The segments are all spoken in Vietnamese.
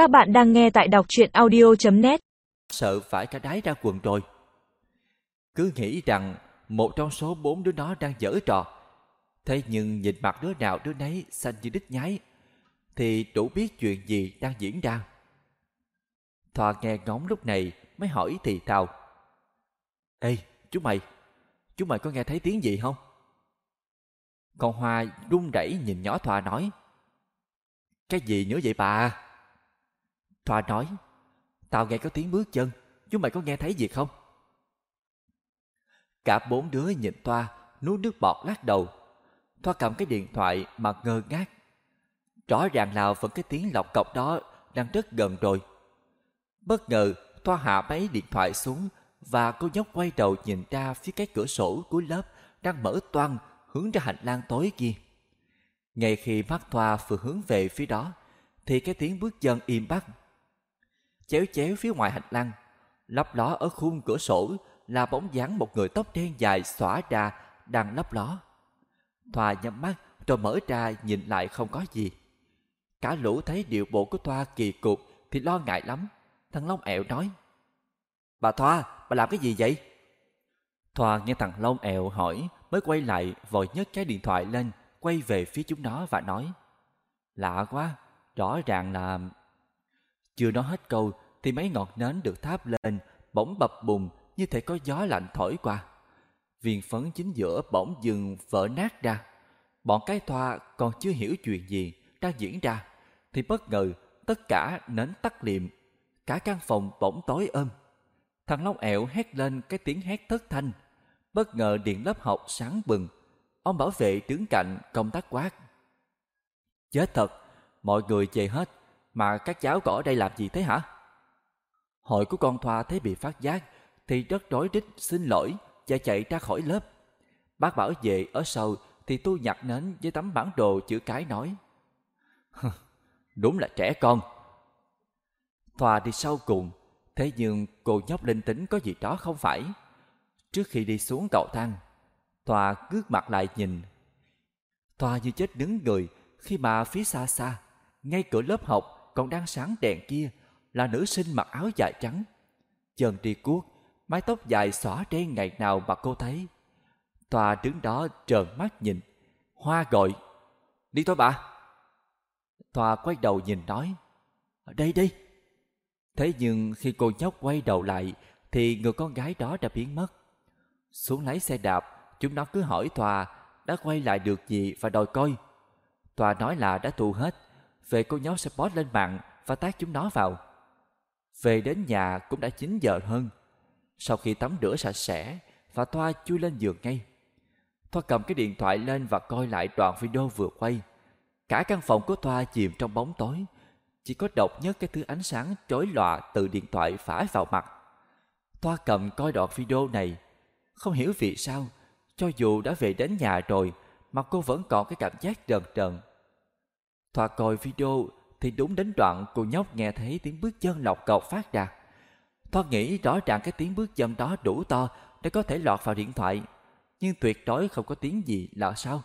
Các bạn đang nghe tại đọc truyện audio.net Sợ phải cả đái ra quần rồi. Cứ nghĩ rằng một trong số bốn đứa nó đang dở trò. Thế nhưng nhìn mặt đứa nào đứa nấy xanh như đít nhái, thì đủ biết chuyện gì đang diễn ra. Thoa nghe ngóng lúc này mới hỏi thì tao Ê, chú mày, chú mày có nghe thấy tiếng gì không? Con Hoa run rẩy nhìn nhỏ Thoa nói. Cái gì nữa vậy bà? Thoa nói. Tao nghe có tiếng bước chân, chú mày có nghe thấy gì không? Cả bốn đứa nhìn Thoa, nuốt nước bọt lắc đầu. Thoa cầm cái điện thoại mà ngơ ngác. Rõ ràng là vẫn cái tiếng lọc cọc đó đang rất gần rồi. Bất ngờ, Thoa hạ máy điện thoại xuống và cô nhóc quay đầu nhìn ra phía cái cửa sổ cuối lớp đang mở toang hướng ra hành lang tối kia. Ngay khi mắt Thoa vừa hướng về phía đó, thì cái tiếng bước chân im bặt. Chéo chéo phía ngoài hành lang, lấp ló ở khung cửa sổ là bóng dáng một người tóc đen dài xõa ra đang lấp ló. Thoa nhắm mắt rồi mở ra nhìn lại không có gì. Cả lũ thấy điệu bộ của Thoa kỳ cục thì lo ngại lắm. Thằng Long ẹo nói. Bà Thoa, bà làm cái gì vậy? Thoa nghe thằng Long ẹo hỏi mới quay lại vội nhấc cái điện thoại lên quay về phía chúng nó và nói Lạ quá, rõ ràng là... Chưa nói hết câu thì mấy ngọn nến được tháp lên bỗng bập bùng như thể có gió lạnh thổi qua. Viên phấn chính giữa bỗng dừng vỡ nát ra. Bọn cái thoa còn chưa hiểu chuyện gì đang diễn ra thì bất ngờ tất cả nến tắt liệm. Cả căn phòng bỗng tối ôm. Thằng Long ẹo hét lên cái tiếng hét thất thanh. Bất ngờ điện lớp học sáng bừng. Ông bảo vệ đứng cạnh công tác quát. Chết thật, mọi người về hết, mà các cháu có ở đây làm gì thế hả? Hội của con Thoa thấy bị phát giác thì rất rối rít xin lỗi và chạy ra khỏi lớp. Bác bảo về ở sau thì tôi nhặt nến với tấm bản đồ chữ cái nói. Đúng là trẻ con. Thoa đi sau cùng, thế nhưng cô nhóc linh tính có gì đó không phải. Trước khi đi xuống cầu thang, Thoa ngước mặt lại nhìn. Thoa như chết đứng người khi mà phía xa xa, ngay cửa lớp học còn đang sáng đèn kia là nữ sinh mặc áo dài trắng. Chân đi cuốc, mái tóc dài xõa đen ngày nào mà cô thấy. tòa đứng đó trợn mắt nhìn. Hoa gọi. Đi thôi bà. tòa quay đầu nhìn nói. Ở đây đi. Thế nhưng khi cô nhóc quay đầu lại thì người con gái đó đã biến mất. Xuống lấy xe đạp, chúng nó cứ hỏi tòa đã quay lại được gì và đòi coi. tòa nói là đã tu hết. Về cô nhóc sẽ post lên mạng và tác chúng nó vào. Về đến nhà cũng đã 9 giờ hơn. Sau khi tắm rửa sạch sẽ và Thoa chui lên giường ngay. Thoa cầm cái điện thoại lên và coi lại đoạn video vừa quay. Cả căn phòng của Thoa chìm trong bóng tối. Chỉ có độc nhất cái thứ ánh sáng chói lòa từ điện thoại phả vào mặt. Thoa cầm coi đoạn video này. Không hiểu vì sao, cho dù đã về đến nhà rồi mà cô vẫn còn cái cảm giác đờn đờn Thoa coi video thì đúng đến đoạn cô nhóc nghe thấy tiếng bước chân lọc cọc phát ra. Thoa nghĩ rõ ràng cái tiếng bước chân đó đủ to để có thể lọt vào điện thoại, nhưng tuyệt đối không có tiếng gì là sao?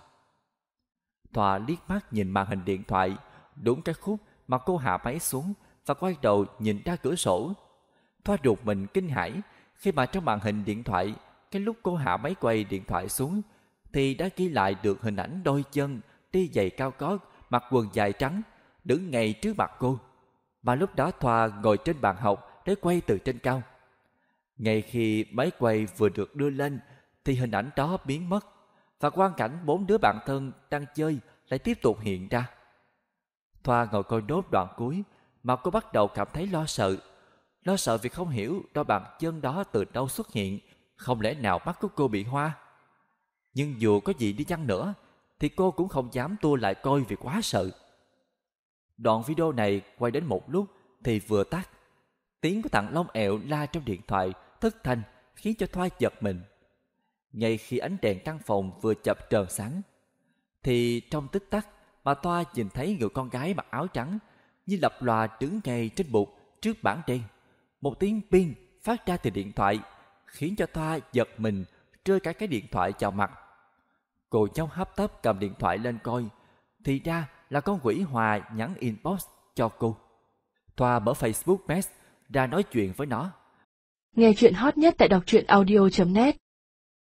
Thoa liếc mắt nhìn màn hình điện thoại, đúng cái khúc mà cô hạ máy xuống và quay đầu nhìn ra cửa sổ. Thoa ruột mình kinh hãi khi mà trong màn hình điện thoại, cái lúc cô hạ máy quay điện thoại xuống thì đã ghi lại được hình ảnh đôi chân đi giày cao gót, mặc quần dài trắng, đứng ngay trước mặt cô. Mà lúc đó Thoa ngồi trên bàn học để quay từ trên cao. Ngay khi máy quay vừa được đưa lên thì hình ảnh đó biến mất và quang cảnh bốn đứa bạn thân đang chơi lại tiếp tục hiện ra. Thoa ngồi coi nốt đoạn cuối mà cô bắt đầu cảm thấy lo sợ. Lo sợ vì không hiểu đôi bàn chân đó từ đâu xuất hiện, không lẽ nào mắt của cô bị hoa. Nhưng dù có gì đi chăng nữa thì cô cũng không dám tua lại coi vì quá sợ. Đoạn video này quay đến một lúc thì vừa tắt. Tiếng của thằng Long ẹo la trong điện thoại thất thanh khiến cho Thoa giật mình. Ngay khi ánh đèn căn phòng vừa chập trờn sáng, thì trong tích tắc mà Thoa nhìn thấy người con gái mặc áo trắng như lập lòa đứng ngay trên bục trước bảng đen. Một tiếng pin phát ra từ điện thoại khiến cho Thoa giật mình rơi cả cái điện thoại vào mặt. Cô cháu hấp tấp cầm điện thoại lên coi thì ra là con quỷ hòa nhắn inbox cho cô. Thoa mở Facebook Mess ra nói chuyện với nó. Nghe chuyện hot nhất tại đọc truyện audio.net